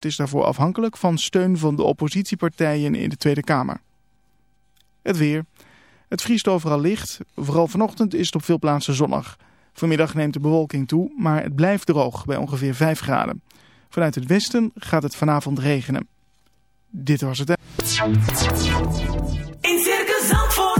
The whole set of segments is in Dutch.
Het is daarvoor afhankelijk van steun van de oppositiepartijen in de Tweede Kamer. Het weer. Het vriest overal licht. Vooral vanochtend is het op veel plaatsen zonnig. Vanmiddag neemt de bewolking toe, maar het blijft droog bij ongeveer 5 graden. Vanuit het westen gaat het vanavond regenen. Dit was het. In Circus Zandvoort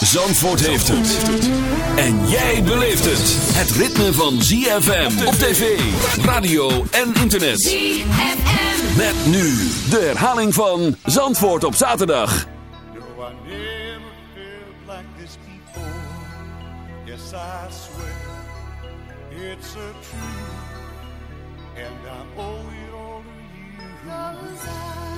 Zandvoort heeft het. En jij beleeft het. Het ritme van ZFM op tv, radio en internet. ZFM. Met nu de herhaling van Zandvoort op zaterdag. No, I never felt like this before. Yes, I swear it's a truth, and I owe it all to you.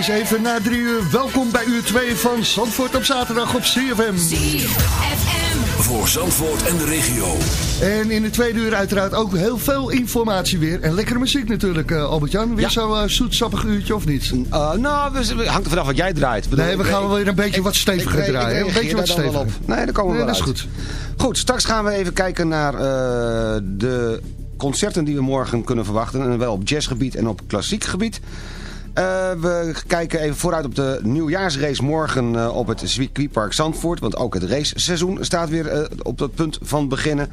Is even na drie uur. Welkom bij uur 2 van Zandvoort op zaterdag op CFM. ZFM. Voor Zandvoort en de regio. En in de tweede uur uiteraard ook heel veel informatie weer. En lekkere muziek natuurlijk, eh, Albert-Jan. Weer Ja. zo'n eh, zoetsappig uurtje of niet? Uh, nou, we, we- hangt er vanaf wat jij draait. Ik bedoel, Nee, we gaan wel weer een beetje ik- wat steviger ik- ik draaien, hè? Een beetje wat steviger. op. Nee, daar komen we Nee, wel dat is goed. Goed, straks gaan we even kijken naar eh, de concerten die we morgen kunnen verwachten. En wel op jazzgebied en op klassiek gebied. Eh, we kijken even vooruit op de nieuwjaarsrace morgen eh, op het circuitpark Zandvoort. Want ook het raceseizoen staat weer eh, op het punt van beginnen.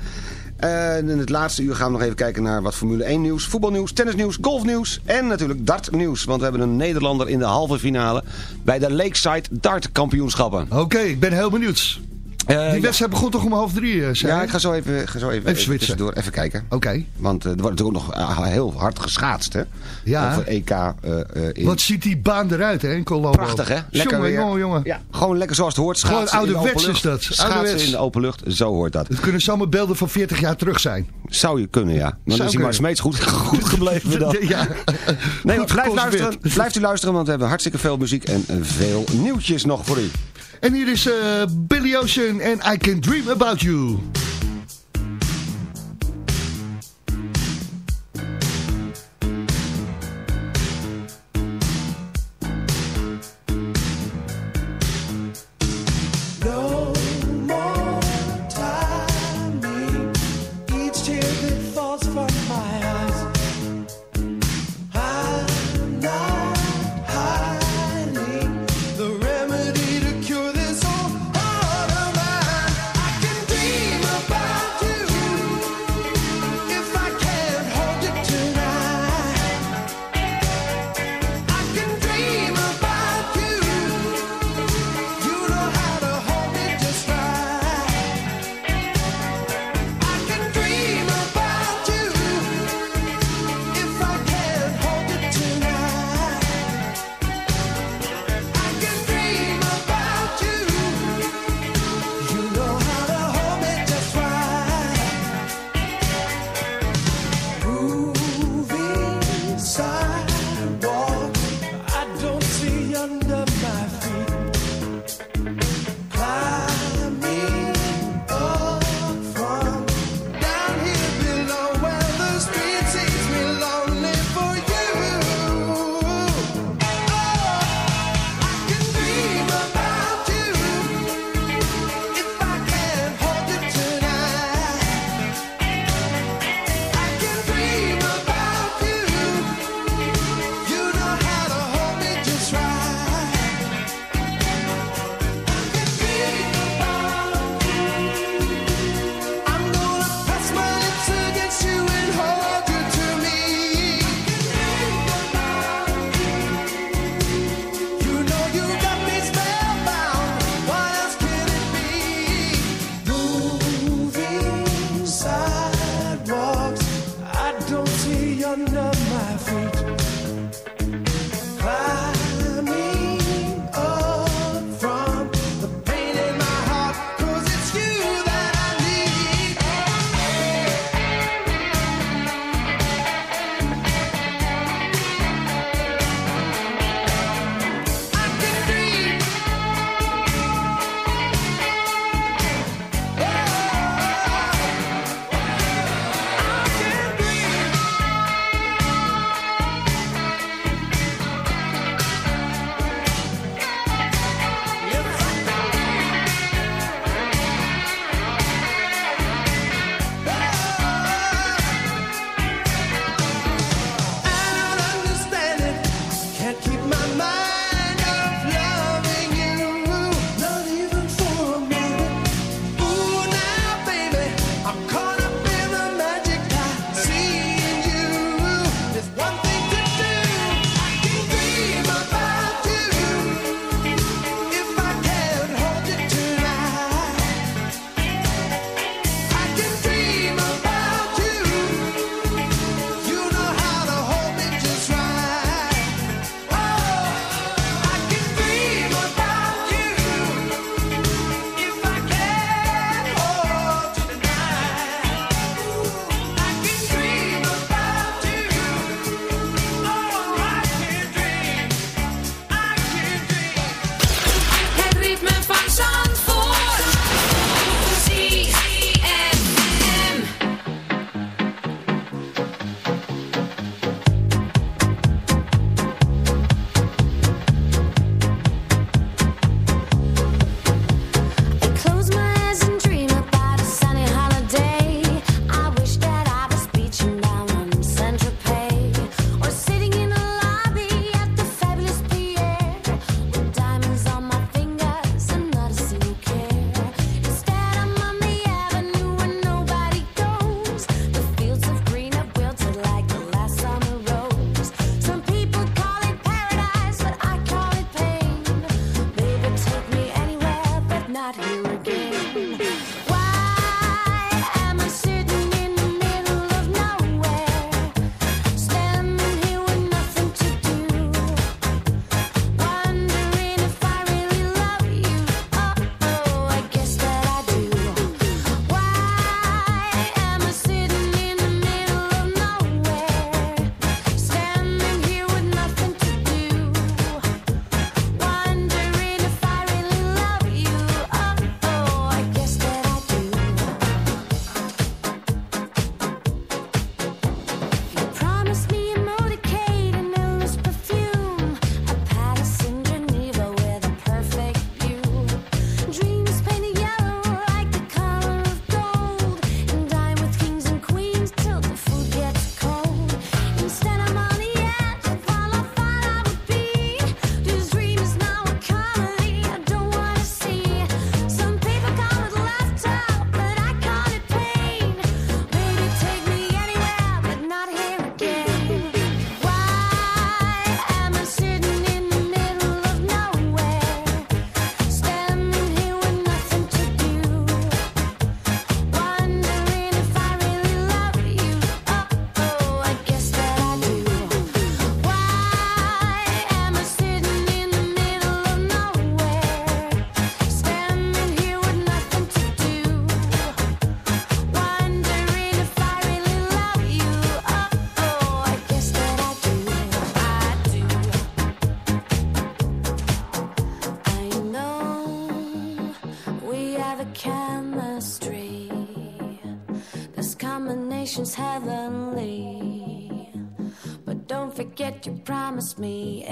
In het laatste uur gaan we nog even kijken naar wat Formule 1 nieuws, voetbalnieuws, tennisnieuws, golfnieuws en natuurlijk dartnieuws. Want we hebben een Nederlander in de halve finale bij de Lakeside Dart Kampioenschappen. Oké, ik ben heel benieuwd. Eh, Die wedstrijd begon toch om half drie, eh, zei ja, ik ga zo even, ga zo even, even, switchen. tussendoor even kijken. Oké. Want eh, er wordt natuurlijk ook nog heel hard geschaatst, hè? Ja. Over EK in... Wat ziet die baan eruit, hè, in Colombo? Prachtig, hè? Lekker jongen, weer. jongen, jongen. Ja, gewoon lekker zoals het hoort. Gewoon Schaatsen de ouderwets is dat. Schaatsen Ouderwets. in de open lucht, zo hoort dat. Het kunnen zomaar beelden van 40 jaar terug zijn. Zou je kunnen, ja. Maar dan is hij maar. Smeets goed, goed gebleven dan. Ja, Nee, goed blijf luisteren, blijft u luisteren, want we hebben hartstikke veel muziek en veel nieuwtjes nog voor u. En hier is eh, Billy Ocean en I Can Dream About You. Me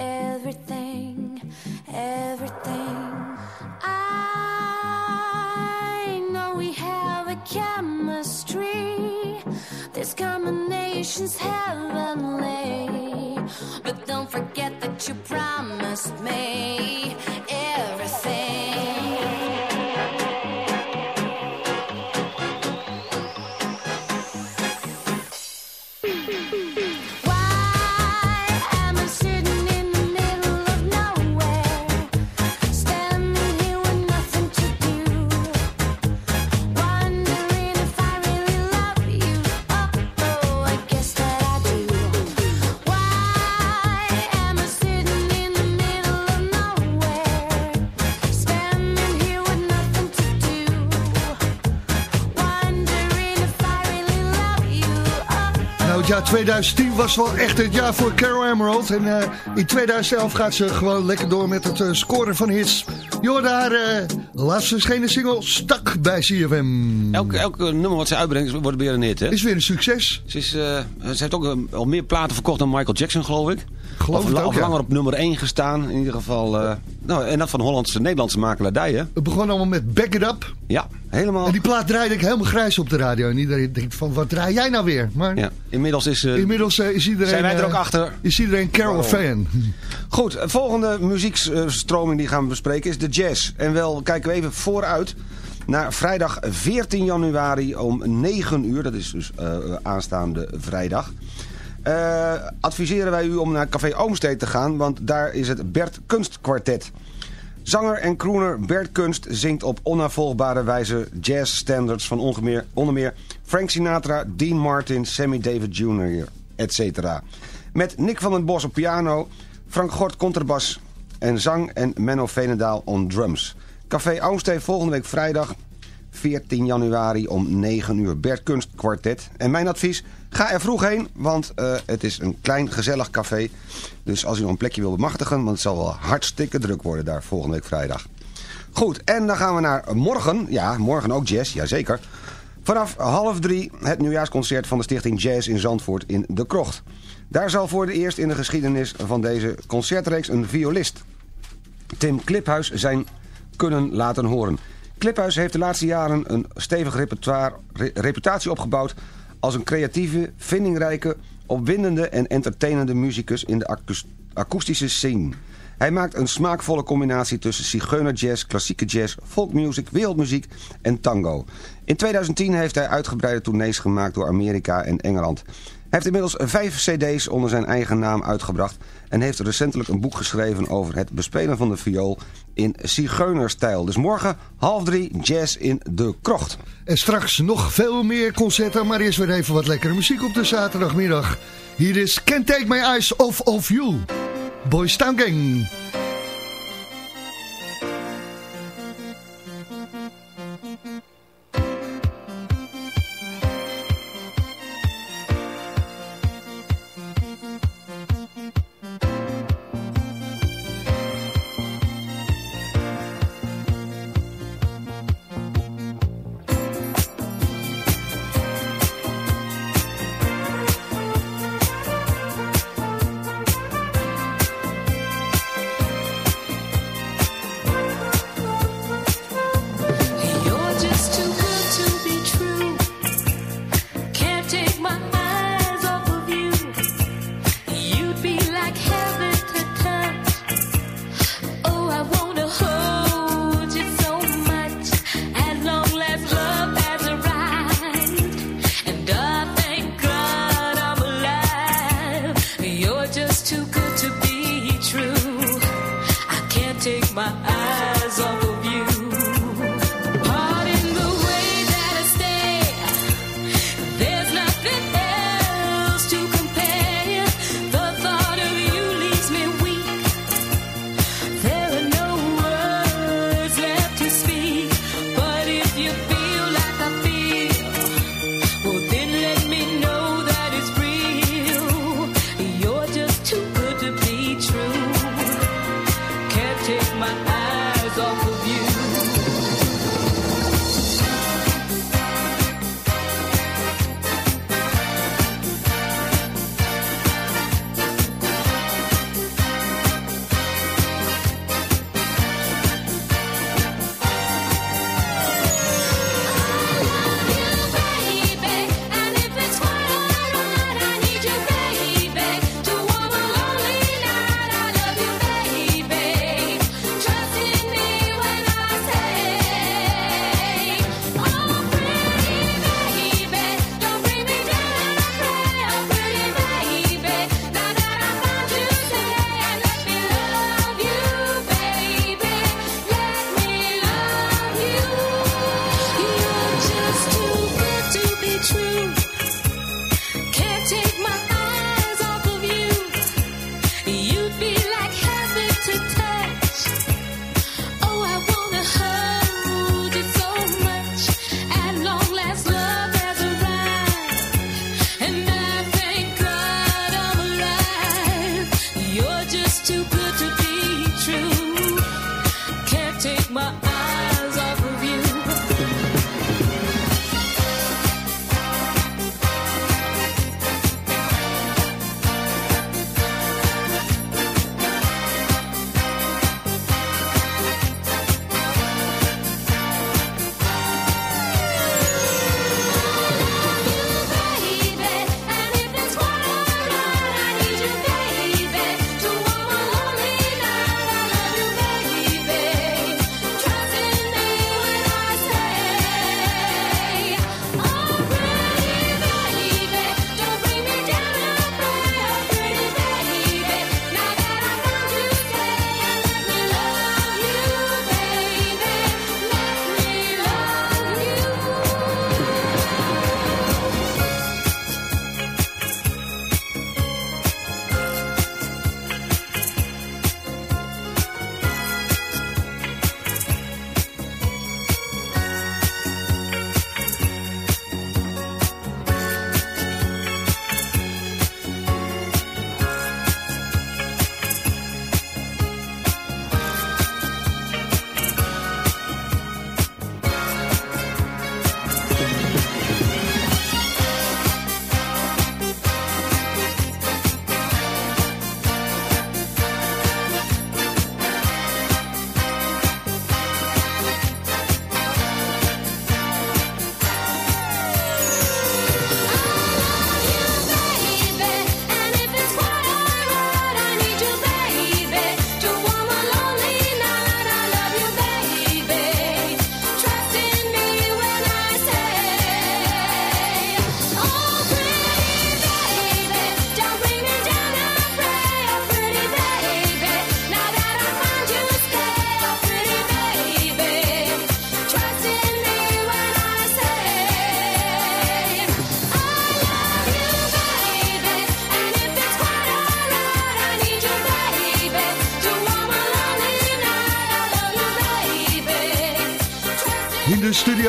2010 was wel echt het jaar voor Carol Emerald. En eh, in 2011 gaat ze gewoon lekker door met het eh, scoren van hits. Je hoorde haar eh, laatst verschenen single Stak bij CFM. Elke, elke nummer wat ze uitbrengt wordt weer een hit, hè? Is weer een succes. Ze, is, ze heeft ook al meer platen verkocht dan Michael Jackson, geloof ik. Geloof of, het la- ook, of ja. langer op nummer 1 gestaan. In ieder geval. nou, en dat van Hollandse Nederlandse makelaardij, hè? Het begon allemaal met Back It Up. Ja, helemaal. En die plaat draaide ik helemaal grijs op de radio. En iedereen denkt van, wat draai jij nou weer? Maar Ja, inmiddels is, eh, inmiddels eh, is iedereen... zijn wij er ook eh, achter. Is iedereen Carol-fan. Goed, de volgende muziekstroming die gaan we bespreken is de jazz. En wel kijken we even vooruit naar vrijdag 14 januari om 9 uur. Dat is dus aanstaande vrijdag. Adviseren wij u om naar Café Oomstee te gaan, want daar is het Bert Kunstkwartet. Zanger en crooner Bert Kunst zingt op onnavolgbare wijze jazzstandards van ongeveer, onder meer Frank Sinatra, Dean Martin, Sammy David Jr., etc. Met Nick van den Bos op piano, Frank Gort contrabas en zang en Menno Veenendaal on drums. Café Oomstee volgende week vrijdag 14 januari om 9 uur Bert Kunst Kwartet. En mijn advies, ga er vroeg heen, want eh, het is een klein gezellig café. Dus als u nog een plekje wil bemachtigen, want het zal wel hartstikke druk worden daar volgende week vrijdag. Goed, en dan gaan we naar morgen. Ja, morgen ook jazz, jazeker. Vanaf half drie het nieuwjaarsconcert van de Stichting Jazz in Zandvoort in De Krocht. Daar zal voor het eerst in de geschiedenis van deze concertreeks een violist, Tim Kliphuis, zijn kunnen laten horen. Kliphuis heeft de laatste jaren een stevig reputatie opgebouwd... als een creatieve, vindingrijke, opwindende en entertainende muzikus in de akoestische scene. Hij maakt een smaakvolle combinatie tussen zigeunerjazz, klassieke jazz, folkmuziek, wereldmuziek en tango. In 2010 heeft hij uitgebreide tournees gemaakt door Amerika en Engeland. Heeft inmiddels vijf cd's onder zijn eigen naam uitgebracht... en heeft recentelijk een boek geschreven over het bespelen van de viool in zigeunerstijl. Dus morgen half drie jazz in de krocht. En straks nog veel meer concerten, maar eerst weer even wat lekkere muziek op de zaterdagmiddag. Hier is Can't Take My Eyes Off of You. Boys Town. Eyes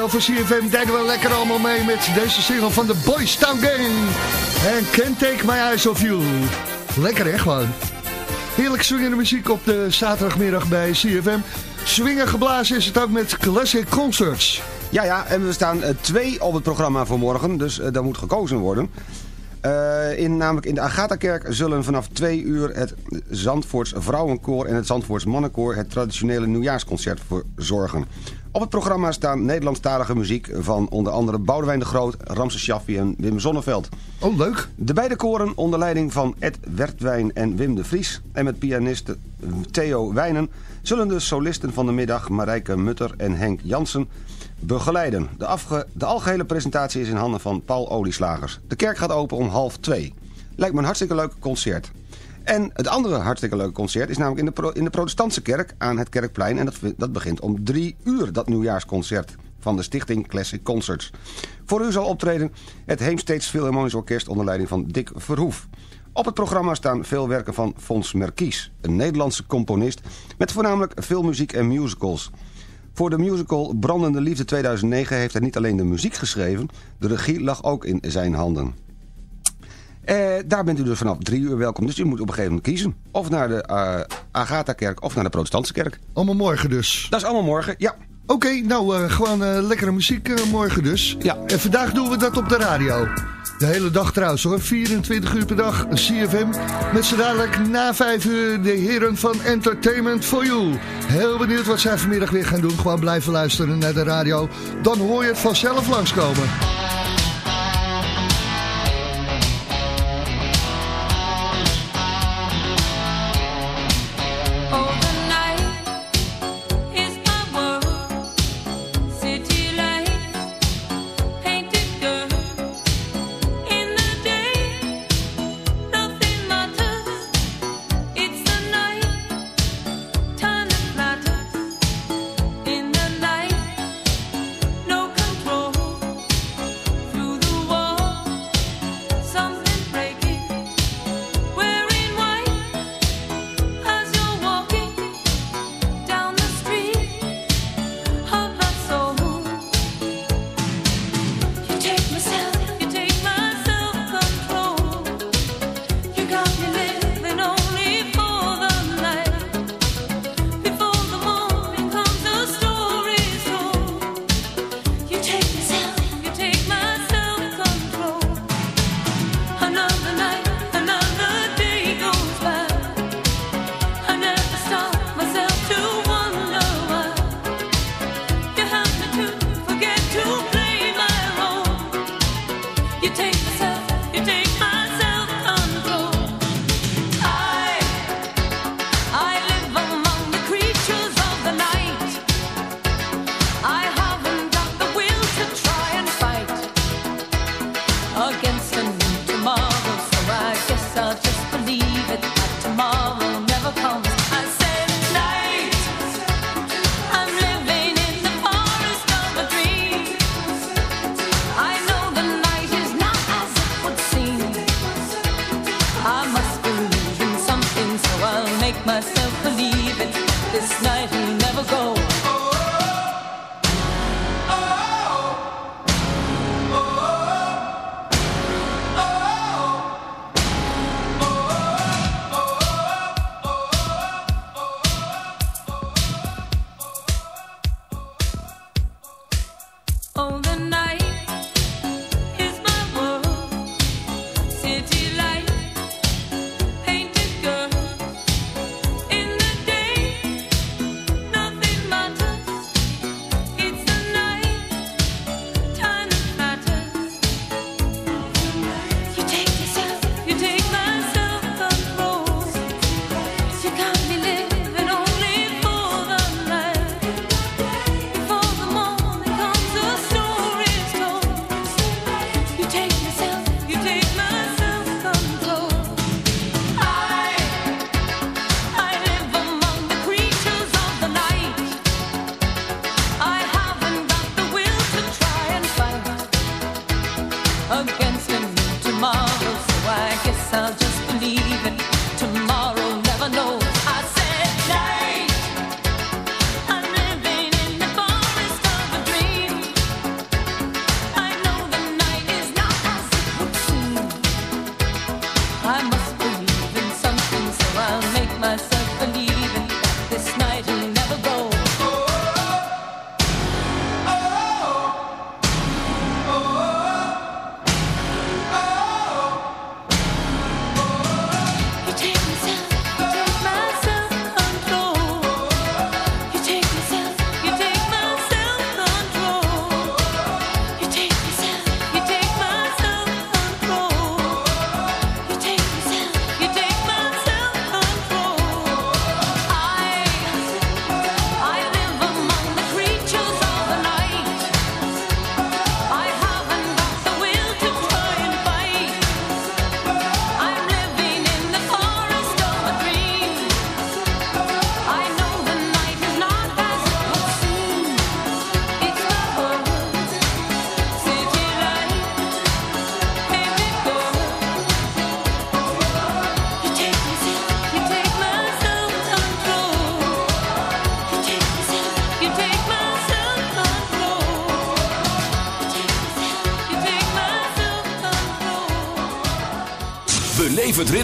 van CFM deden we lekker allemaal mee met deze single van de Boys Town Gang. En Can't Take My Eyes Off You. Lekker hè, gewoon. Heerlijk swingende muziek op de zaterdagmiddag bij CFM. Swingen geblazen is het ook met Classic Concerts. Ja, ja, en we staan eh, twee op het programma voor morgen, dus eh, daar moet gekozen worden. Eh, in, namelijk in de Agatha-kerk zullen vanaf twee uur het Zandvoorts Vrouwenkoor en het Zandvoorts Mannenkoor het traditionele nieuwjaarsconcert verzorgen. Op het programma staan Nederlandstalige muziek van onder andere Boudewijn de Groot, Ramses Shaffi en Wim Zonneveld. Oh, leuk. De beide koren onder leiding van Ed Wertwijn en Wim de Vries en met pianist Theo Wijnen zullen de solisten van de middag Marijke Mutter en Henk Jansen begeleiden. De, afge- de algehele presentatie is in handen van Paul Olieslagers. De kerk gaat open om half twee. Lijkt me een hartstikke leuk concert. En het andere hartstikke leuke concert is namelijk in de, in de protestantse kerk aan het Kerkplein. En dat, dat begint om drie uur, dat nieuwjaarsconcert van de stichting Classic Concerts. Voor u zal optreden het Heemsteeds Philharmonisch Orkest onder leiding van Dick Verhoef. Op het programma staan veel werken van Fons Merkies, een Nederlandse componist met voornamelijk veel muziek en musicals. Voor de musical Brandende Liefde 2009 heeft hij niet alleen de muziek geschreven, de regie lag ook in zijn handen. Eh, daar bent u dus vanaf drie uur welkom. Dus u moet op een gegeven moment kiezen. Of naar de eh, Agatha-kerk of naar de protestantse kerk. Allemaal morgen dus. Dat is allemaal morgen, ja. Oké, nou eh, gewoon lekkere muziek morgen dus. Ja. En vandaag doen we dat op de radio. De hele dag trouwens hoor, 24 uur per dag, CFM. Met z'n dadelijk na 5 uur de heren van Entertainment for You. Heel benieuwd wat zij vanmiddag weer gaan doen. Gewoon blijven luisteren naar de radio. Dan hoor je het vanzelf langskomen.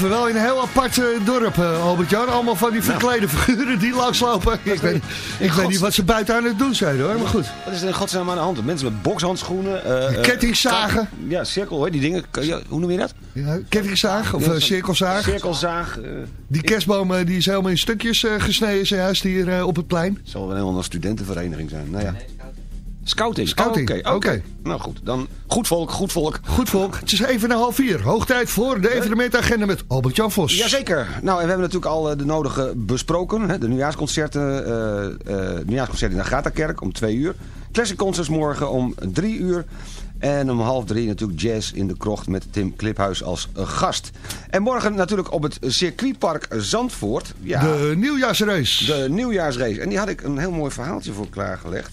Leven wel in een heel apart eh, dorp, eh, Albert-Jan. Allemaal van die verklede figuren die langslopen. Ik weet, ik weet niet wat ze buiten aan het doen zijn hoor, maar goed. Wat is er in godsnaam aan de hand? Mensen met bokshandschoenen. eh, Kettingzagen. Ja, cirkel, hoor, die dingen. Ja, hoe noem je dat? Ja, kettingzaag of cirkelzaag. Cirkelzaag. Die kerstboom die is helemaal in stukjes gesneden zojuist hier op het plein. Het zal wel een studentenvereniging zijn. Nou ja. Scouting. Scouting, Oh, Oké, oké. Nou goed, dan goed volk, goed volk. Goed volk, het is even na half vier. Hoog tijd voor de evenementagenda met Albert-Jan Vos. Jazeker. Nou, en we hebben natuurlijk al eh, de nodige besproken. Hè? De nieuwjaarsconcerten, eh eh nieuwjaarsconcert in de Agatha-kerk om twee uur. Classic Concerts morgen om drie uur. En om half drie natuurlijk jazz in de krocht met Tim Kliphuis als gast. En morgen natuurlijk op het circuitpark Zandvoort. Ja, De nieuwjaarsrace. de nieuwjaarsrace. En die had ik een heel mooi verhaaltje voor klaargelegd.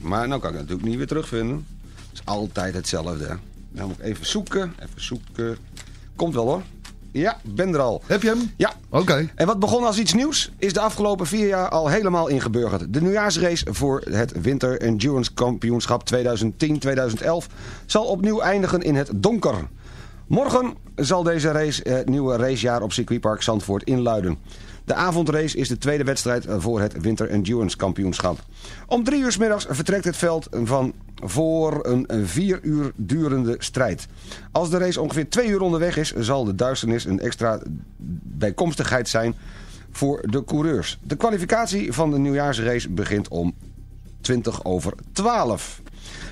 Maar nou kan ik het natuurlijk niet weer terugvinden. Het is altijd hetzelfde. hè. Nou moet ik even zoeken. Even zoeken. Komt wel hoor. Ja, ben er al. Heb je hem? Ja. Oké. En wat begon als iets nieuws, is de afgelopen vier jaar al helemaal ingeburgerd. De nieuwjaarsrace voor het Winter Endurance Kampioenschap 2010-2011 zal opnieuw eindigen in het donker. Morgen zal deze race het nieuwe racejaar op circuitpark Zandvoort inluiden. De avondrace is de tweede wedstrijd voor het Winter Endurance Kampioenschap. Om drie uur 's middags vertrekt het veld van voor een vier uur durende strijd. Als de race ongeveer twee uur onderweg is, zal de duisternis een extra bijkomstigheid zijn voor de coureurs. De kwalificatie van de nieuwjaarsrace begint om 20 over 12.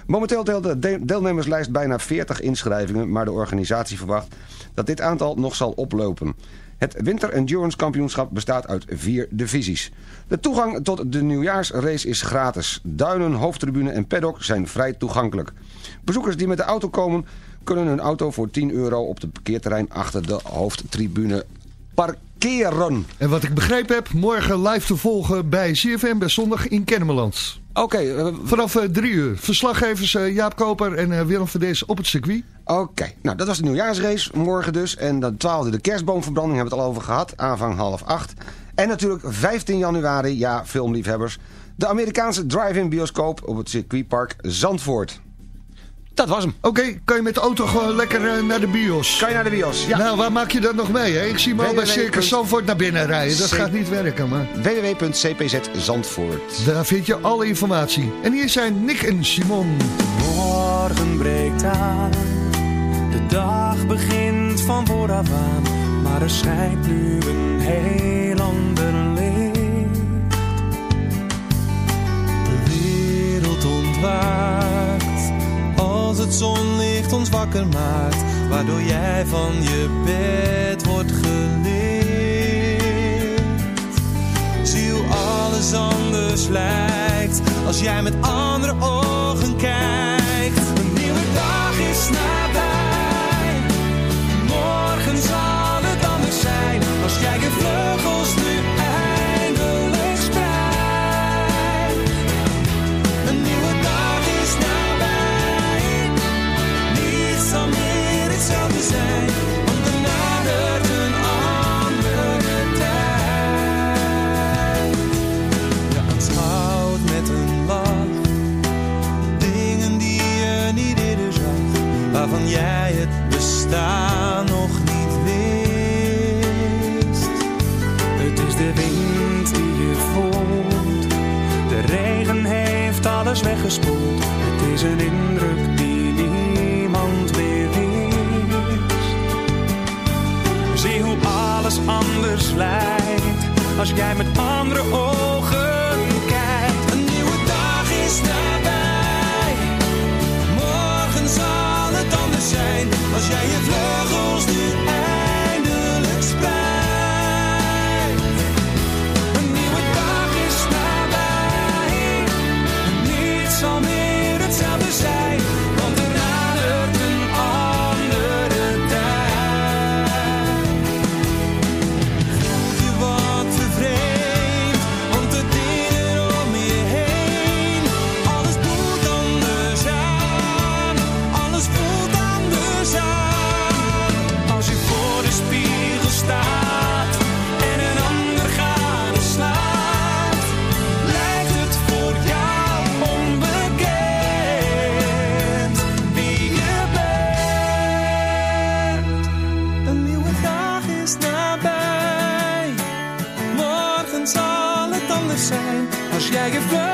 Momenteel telt de de- deelnemerslijst bijna 40 inschrijvingen, maar de organisatie verwacht dat dit aantal nog zal oplopen. Het Winter Endurance Kampioenschap bestaat uit vier divisies. De toegang tot de nieuwjaarsrace is gratis. Duinen, hoofdtribune en paddock zijn vrij toegankelijk. Bezoekers die met de auto komen kunnen hun auto voor 10 euro op het parkeerterrein achter de hoofdtribune parkeren. En wat ik begrepen heb, morgen live te volgen bij CFM bij zondag in Kennemerland. Oké, eh, Vanaf eh, drie uur. Verslaggevers eh, Jaap Koper en eh, Willem van Dees op het circuit. Oké, nou dat was de nieuwjaarsrace, morgen dus. En de 12e, de kerstboomverbranding, hebben we het al over gehad. Aanvang half acht. En natuurlijk 15 januari, ja, filmliefhebbers. De Amerikaanse drive-in bioscoop op het circuitpark Zandvoort. Dat was hem. Oké, kan je met de auto gewoon lekker eh, naar de bios? Kan je naar de bios? Ja. Nou, waar maak je dat nog mee? Hè? Ik zie me al bij. Circus Zandvoort naar binnen rijden. Dat C- gaat niet werken, maar www.cpz Zandvoort. daar vind je alle informatie. En hier zijn Nick en Simon. Morgen breekt aan, de dag begint van vooraf aan, maar er schijnt nu een heel ander licht. De wereld ontwaakt, als het zonlicht ons wakker maakt, waardoor jij van je bed wordt gelicht. Zie hoe alles anders lijkt als jij met andere ogen kijkt. Een nieuwe dag is nabij. Zal het anders zijn als jij je vleugels nu eindelijk spreidt. Een nieuwe dag is nabij. Niets zal meer hetzelfde zijn, want er nadert een andere tijd. Je aanschouwt met een lach dingen die je niet eerder zag, waarvan jij het bestaan weggespoeld. Het is een indruk die niemand meer wist. Zie hoe alles anders lijkt als jij met andere ogen kijkt. Een nieuwe dag is nabij. Morgen zal het anders zijn als jij je vleugels nu als jij je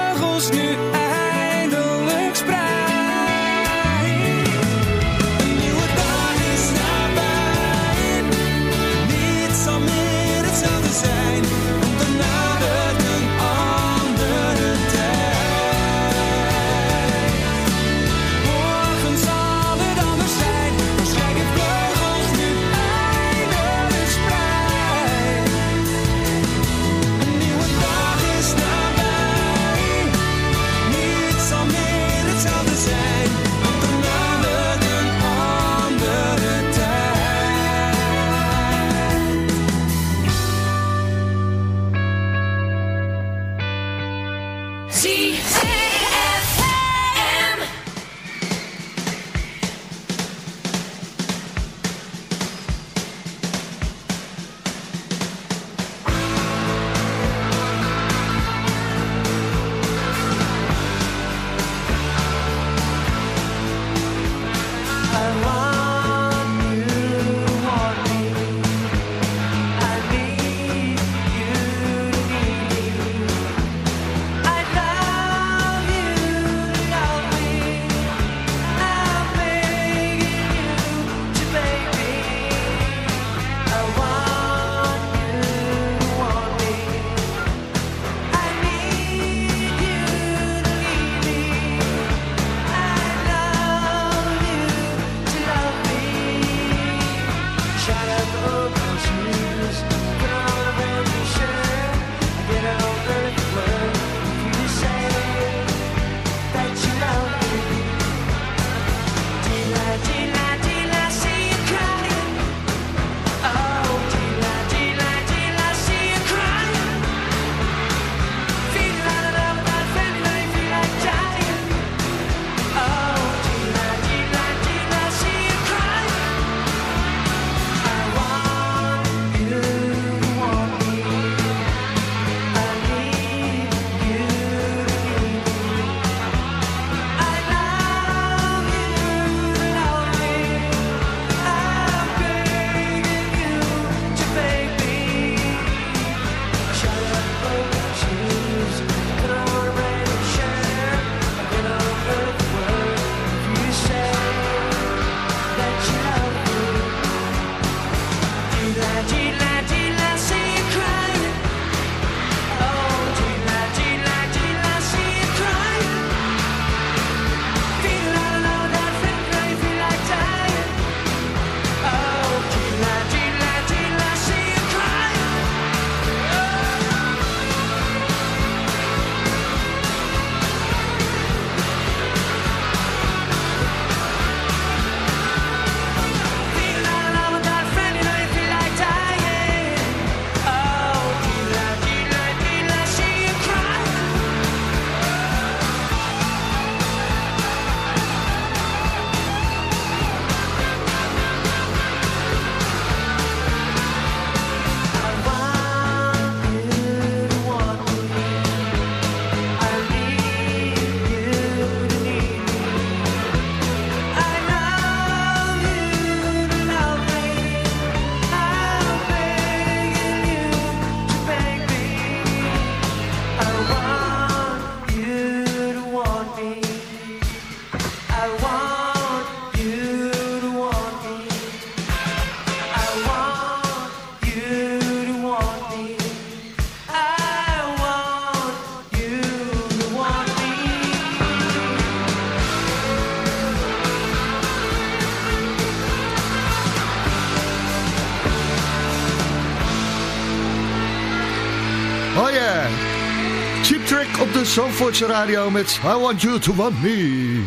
Zandvoortse radio met I Want You To Want Me.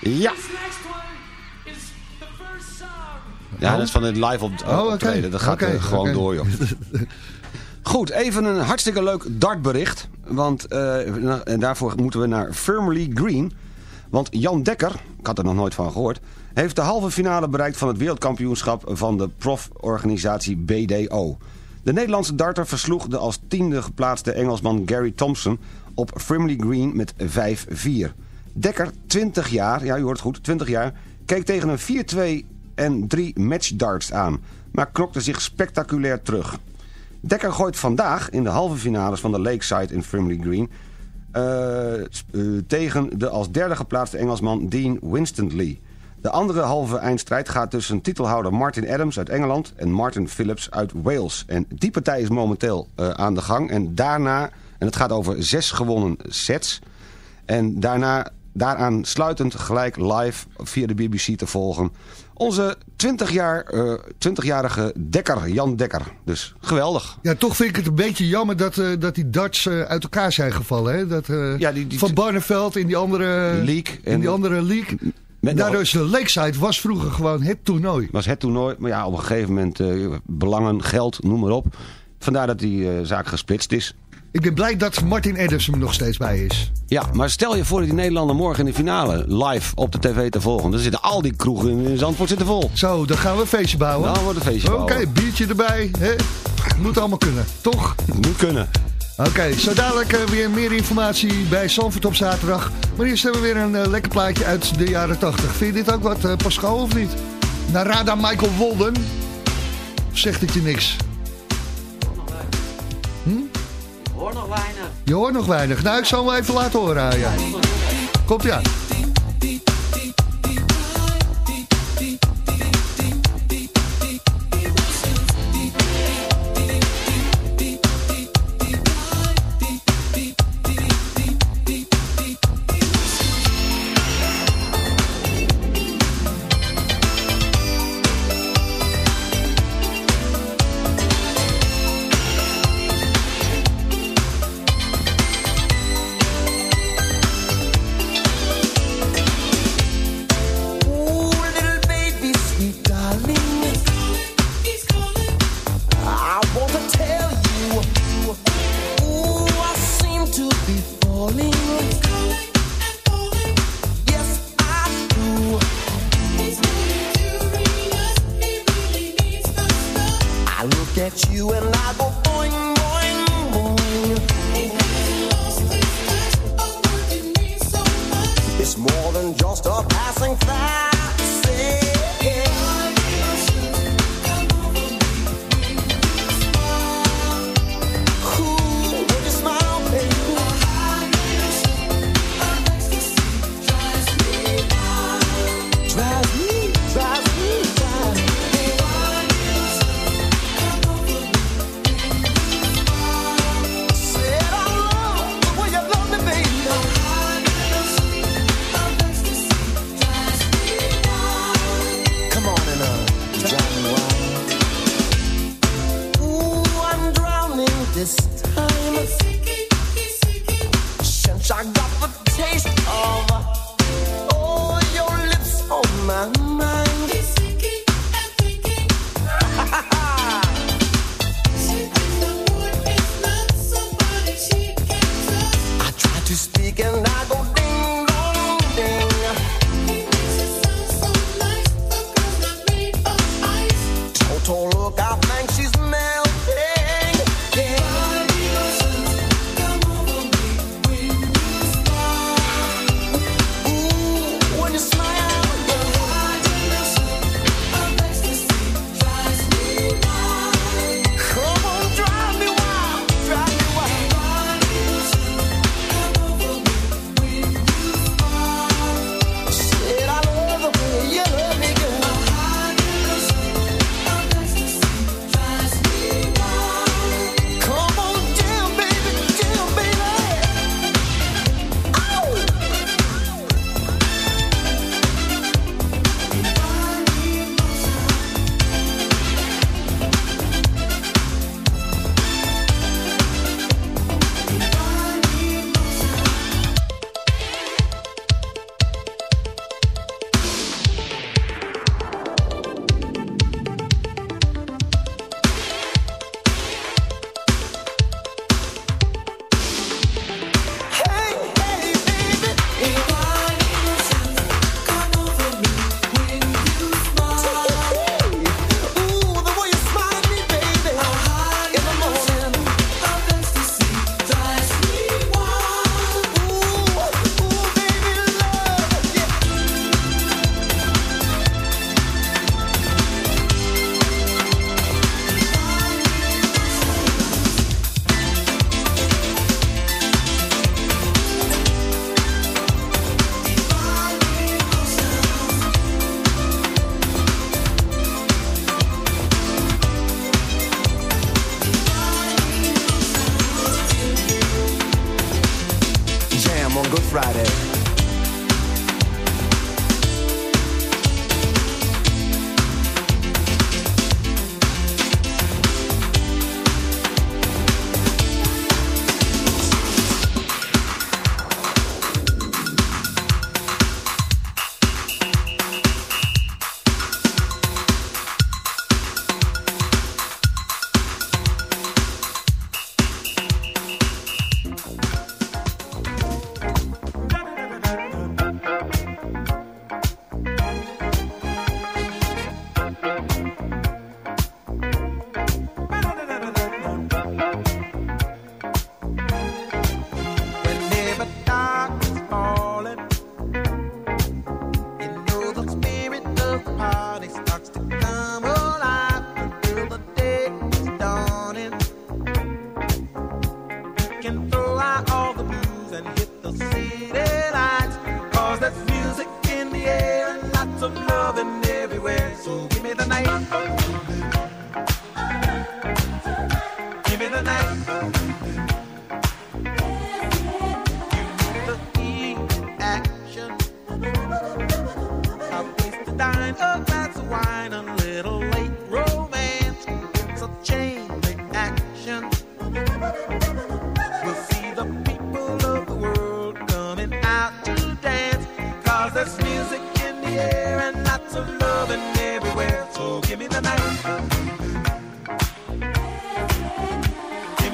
Ja. Ja, dat is van het live op Oh, oké. optreden. Dat gaat eh, gewoon door, joh. Goed, even een hartstikke leuk dartbericht. Want eh, en daarvoor moeten we naar Firmly Green. Want Jan Dekker, ik had er nog nooit van gehoord... heeft de halve finale bereikt van het wereldkampioenschap van de proforganisatie BDO. De Nederlandse darter versloeg de als tiende geplaatste Engelsman Gary Thompson... op Firmly Green met 5-4. Dekker, 20 jaar, ja u hoort goed, 20 jaar... keek tegen een 4-2 en 3 matchdarts aan... maar knokte zich spectaculair terug. Dekker gooit vandaag in de halve finales van de Lakeside in Firmly Green... eh, eh, tegen de als derde geplaatste Engelsman Dean Winstonley. De andere halve eindstrijd gaat tussen titelhouder Martin Adams uit Engeland... en Martin Phillips uit Wales. En die partij is momenteel eh, aan de gang. En daarna, en het gaat over zes gewonnen sets... en daarna daaraan sluitend gelijk live via de BBC te volgen... onze 20 jaar, eh, 20-jarige Dekker, Jan Dekker. Dus geweldig. Ja, toch vind ik het een beetje jammer dat, eh, dat die darts eh, uit elkaar zijn gevallen. Hè? Dat, Ja, die- die- van Barneveld in die andere League In en- die andere league. Met Daardoor is de Lakeside was vroeger gewoon het toernooi. was het toernooi. Maar ja, op een gegeven moment belangen, geld, noem maar op. Vandaar dat die zaak gesplitst is. Ik ben blij dat Martin er nog steeds bij is. Ja, maar stel je voor dat die Nederlander morgen in de finale live op de tv te volgen. Dan zitten al die kroegen in Zandvoort zitten vol. Zo, dan gaan we een feestje bouwen. Dan wordt een feestje Oké, biertje erbij. Hè? Moet allemaal kunnen, toch? Moet kunnen. Oké, zo dadelijk eh, weer meer informatie bij Zandvoort op zaterdag. Maar eerst hebben we weer een eh, lekker plaatje uit de jaren 80. Vind je dit ook wat, eh, Pascal, of niet? Narada Michael Walden. Of zegt het je niks? Hoor nog weinig. Je hoort nog weinig. Nou, ik zal hem even laten horen je. Komt ja.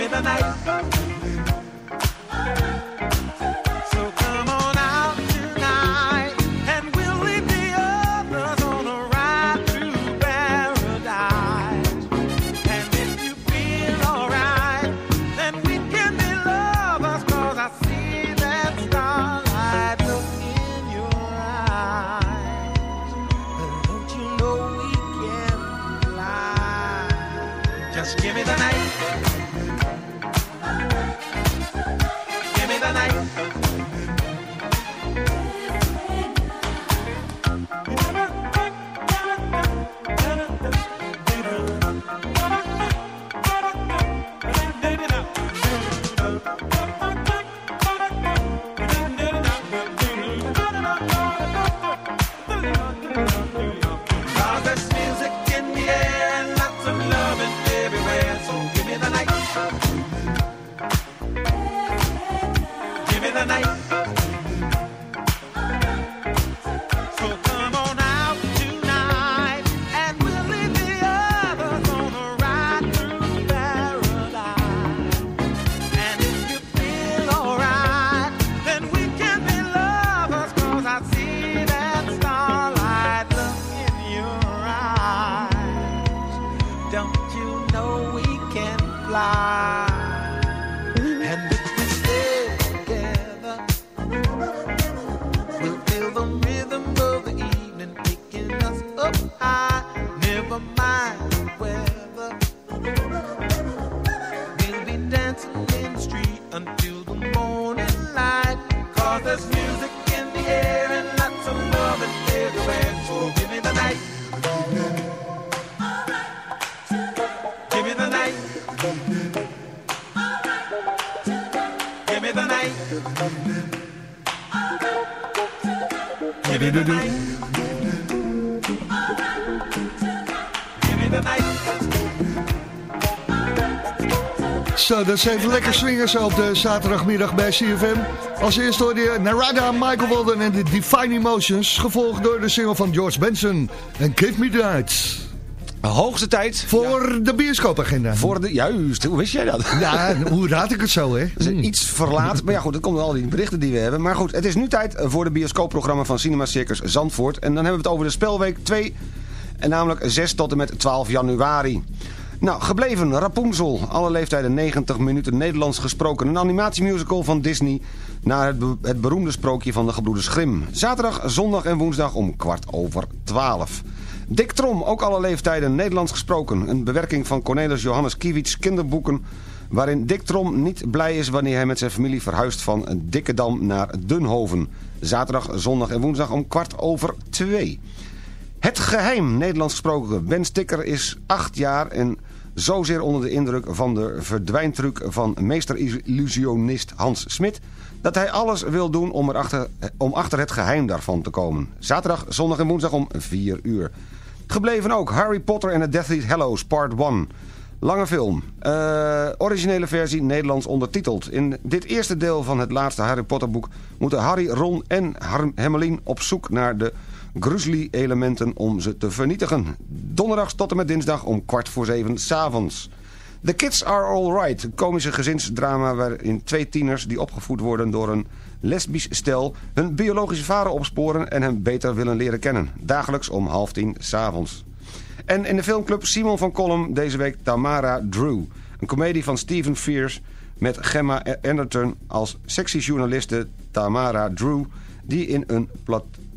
Give me dat is even lekker swingen zo op de zaterdagmiddag bij CFM. Als eerste hoorde je Narada, Michael Walden en de Divine Emotions. Gevolgd door de single van George Benson en Give Me The Night. Hoogste tijd. Voor de bioscoopagenda. Voor de, juist, hoe wist jij dat? Ja, hoe raad ik het zo, hè? Is iets verlaat, maar ja goed, dat komt door al die berichten die we hebben. Maar goed, het is nu tijd voor de bioscoopprogramma van Cinema Circus Zandvoort. En dan hebben we het over de spelweek 2, en namelijk 6 tot en met 12 januari. Nou, gebleven Rapunzel. Alle leeftijden 90 minuten Nederlands gesproken. Een animatiemusical van Disney naar het, het beroemde sprookje van de gebroeders Grimm. Zaterdag, zondag en woensdag om kwart over 12. Dick Trom, ook alle leeftijden Nederlands gesproken. Een bewerking van Cornelis Johannes Kiewits kinderboeken... waarin Dick Trom niet blij is wanneer hij met zijn familie verhuist van Dikkedam naar Dunhoven. Zaterdag, zondag en woensdag om kwart over twee. Het geheim, Nederlands gesproken. Ben Stikker is acht jaar en zozeer onder de indruk van de verdwijntruc van meester-illusionist Hans Smit... dat hij alles wil doen om, erachter, om achter het geheim daarvan te komen. Zaterdag, zondag en woensdag om 4 uur. Gebleven ook Harry Potter en the Deathly Hallows Part 1... Lange film. Eh, originele versie Nederlands ondertiteld. In dit eerste deel van het laatste Harry Potter boek... moeten Harry, Ron en Hermeline op zoek naar de grizzly-elementen om ze te vernietigen. Donderdags tot en met dinsdag om kwart voor zeven s'avonds. The Kids Are Alright, een komische gezinsdrama waarin twee tieners die opgevoed worden door een lesbisch stel hun biologische vader opsporen en hem beter willen leren kennen. Dagelijks om half tien s'avonds. En in de filmclub Simon van Kolm deze week Tamara Drew. Een komedie van Steven Fierce met Gemma Anderton als sexy journaliste Tamara Drew... die in een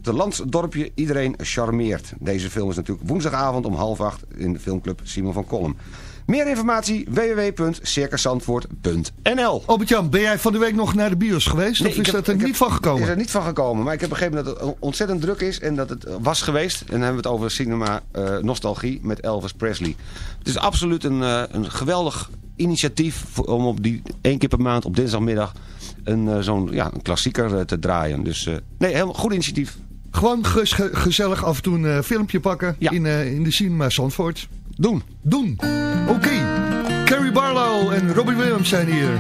plattelandsdorpje iedereen charmeert. Deze film is natuurlijk woensdagavond om half acht in de filmclub Simon van Kolm. Meer informatie www.circusandvoort.nl Albert-Jan, ben jij van de week nog naar de bios geweest? Nee, of is heb- dat er niet heb- van gekomen? is er niet van gekomen. Maar ik heb begrepen dat het ontzettend druk is. En dat het was geweest. En dan hebben we het over cinema eh, nostalgie met Elvis Presley. Het is absoluut een, eh, een geweldig initiatief om op die één keer per maand op dinsdagmiddag een, eh, zo'n ja, een klassieker eh, te draaien. Dus eh, nee, helemaal goed initiatief. Gewoon ges- ge- gezellig af en toe een eh, filmpje pakken in, eh, in de cinema Zandvoort. Doen. Doen. Oké. Carrie Barlow en Robbie Williams zijn hier.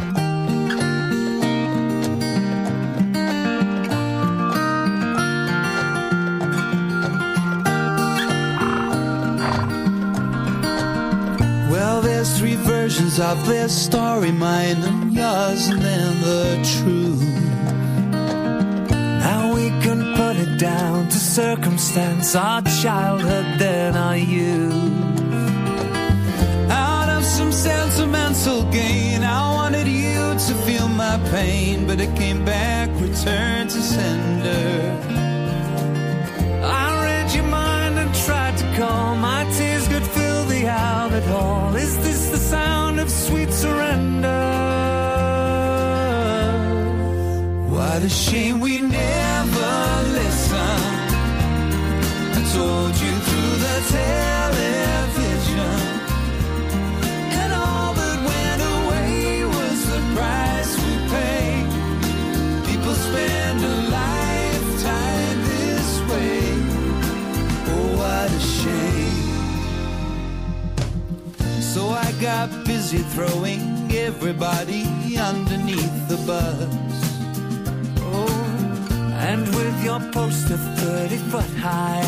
Well, there's three versions of this story, mine and yours, and then the truth. Now we can put it down to circumstance, our childhood, then our youth. Out of some sentimental gain, I wanted you to feel my pain, but it came back, returned to sender. I read your mind and tried to calm. My tears could fill the outlet hall. Is this the sound of sweet surrender? What a shame we never busy throwing everybody underneath the bus. Oh, and with your poster 30 foot high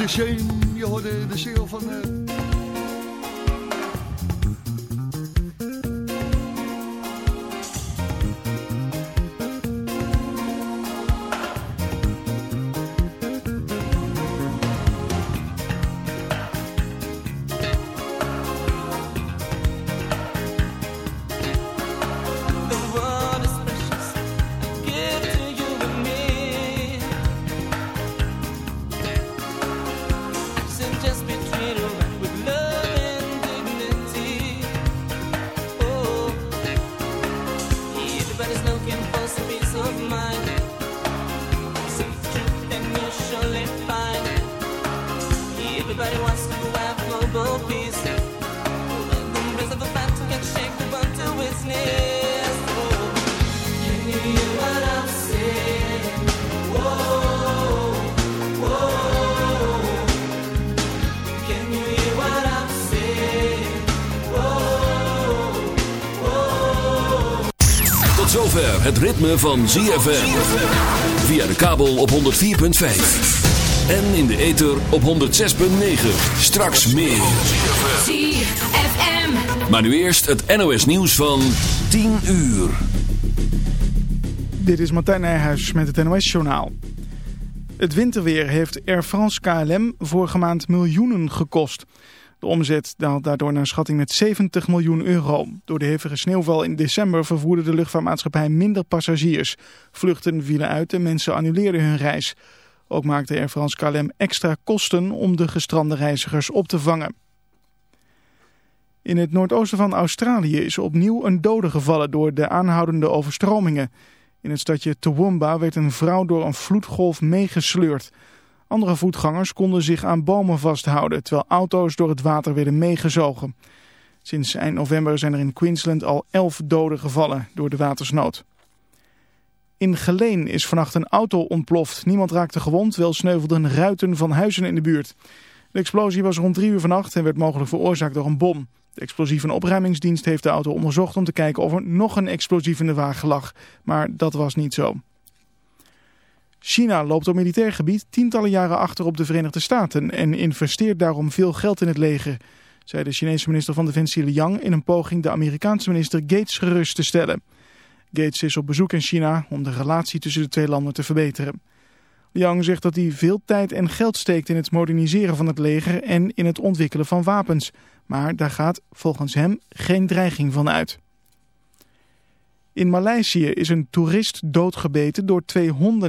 A shame. Je hoorde de single van... Tot zover het ritme van ZFM. Via de kabel op 104.5. En in de ether op 106.9. Straks meer. ZFM. Maar nu eerst het NOS nieuws van 10 uur. Dit is Martijn Nijhuis met het NOS-journaal. Het winterweer heeft Air France KLM vorige maand miljoenen gekost. De omzet daalt daardoor naar schatting met 70 miljoen euro. Door de hevige sneeuwval in december vervoerde de luchtvaartmaatschappij minder passagiers. Vluchten vielen uit en mensen annuleerden hun reis. Ook maakte Air France KLM extra kosten om de gestrande reizigers op te vangen. In het noordoosten van Australië is opnieuw een dode gevallen door de aanhoudende overstromingen. In het stadje Toowoomba werd een vrouw door een vloedgolf meegesleurd. Andere voetgangers konden zich aan bomen vasthouden, terwijl auto's door het water werden meegezogen. Sinds eind november zijn er in Queensland al elf doden gevallen door de watersnood. In Geleen is vannacht een auto ontploft. Niemand raakte gewond, wel sneuvelden ruiten van huizen in de buurt. De explosie was rond drie uur vannacht en werd mogelijk veroorzaakt door een bom. De explosieve opruimingsdienst heeft de auto onderzocht om te kijken of er nog een explosief in de wagen lag. Maar dat was niet zo. China loopt op militair gebied tientallen jaren achter op de Verenigde Staten en investeert daarom veel geld in het leger, zei de Chinese minister van Defensie Liang in een poging de Amerikaanse minister Gates gerust te stellen. Gates is op bezoek in China om de relatie tussen de twee landen te verbeteren. Liang zegt dat hij veel tijd en geld steekt in het moderniseren van het leger en in het ontwikkelen van wapens. Maar daar gaat volgens hem geen dreiging van uit. In Maleisië is een toerist doodgebeten door twee honden.